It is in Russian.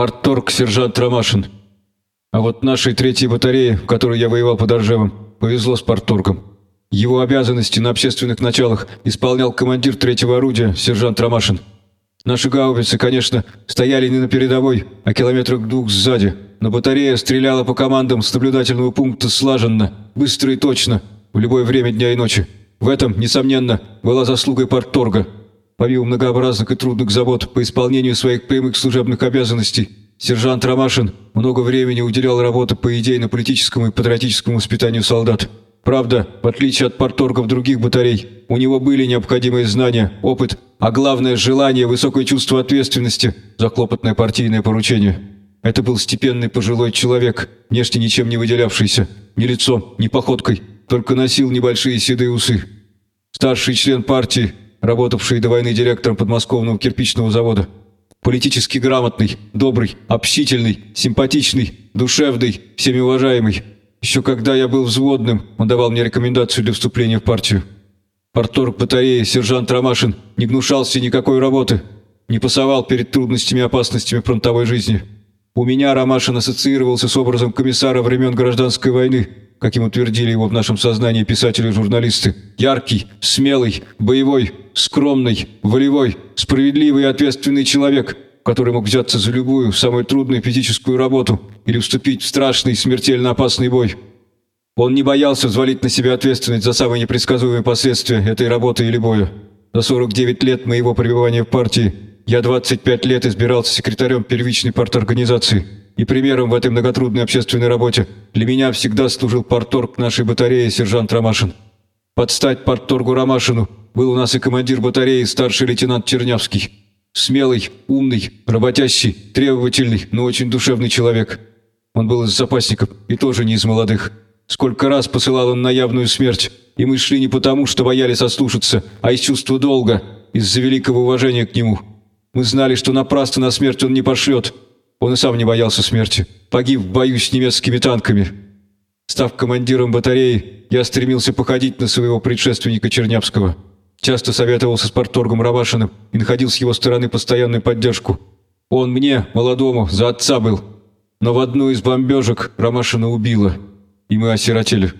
Парторг сержант Ромашин. А вот нашей третьей батарее, в которой я воевал под Оржевом, повезло с парторгом. Его обязанности на общественных началах исполнял командир третьего орудия, сержант Ромашин. Наши гаубицы, конечно, стояли не на передовой, а километрах двух сзади, но батарея стреляла по командам с наблюдательного пункта слаженно, быстро и точно, в любое время дня и ночи. В этом, несомненно, была заслугой парторга – Помимо многообразных и трудных забот по исполнению своих прямых служебных обязанностей, сержант Ромашин много времени уделял работе по идейно-политическому и патриотическому воспитанию солдат. Правда, в отличие от порторгов других батарей, у него были необходимые знания, опыт, а главное – желание, высокое чувство ответственности за хлопотное партийное поручение. Это был степенный пожилой человек, внешне ничем не выделявшийся, ни лицом, ни походкой, только носил небольшие седые усы. Старший член партии, работавший до войны директором подмосковного кирпичного завода. Политически грамотный, добрый, общительный, симпатичный, душевный, всеми уважаемый. Еще когда я был взводным, он давал мне рекомендацию для вступления в партию. Порторг батареи, сержант Ромашин, не гнушался никакой работы, не пасовал перед трудностями и опасностями фронтовой жизни. У меня Ромашин ассоциировался с образом комиссара времен гражданской войны, как ему утвердили его в нашем сознании писатели и журналисты. Яркий, смелый, боевой, скромный, волевой, справедливый и ответственный человек, который мог взяться за любую, самую трудную физическую работу или вступить в страшный, смертельно опасный бой. Он не боялся взвалить на себя ответственность за самые непредсказуемые последствия этой работы или боя. За 49 лет моего пребывания в партии я 25 лет избирался секретарем первичной парторганизации – и примером в этой многотрудной общественной работе для меня всегда служил порторг нашей батареи сержант Ромашин. Под стать порторгу Ромашину был у нас и командир батареи старший лейтенант Чернявский. Смелый, умный, работящий, требовательный, но очень душевный человек. Он был из запасников и тоже не из молодых. Сколько раз посылал он на явную смерть, и мы шли не потому, что боялись ослушаться, а из чувства долга, из-за великого уважения к нему. Мы знали, что напрасно на смерть он не пошлет, он и сам не боялся смерти. Погиб в бою с немецкими танками. Став командиром батареи, я стремился походить на своего предшественника Чернявского. Часто советовался с порторгом Равашиным и находил с его стороны постоянную поддержку. Он мне, молодому, за отца был. Но в одну из бомбежек Ромашина убила, и мы осиротели.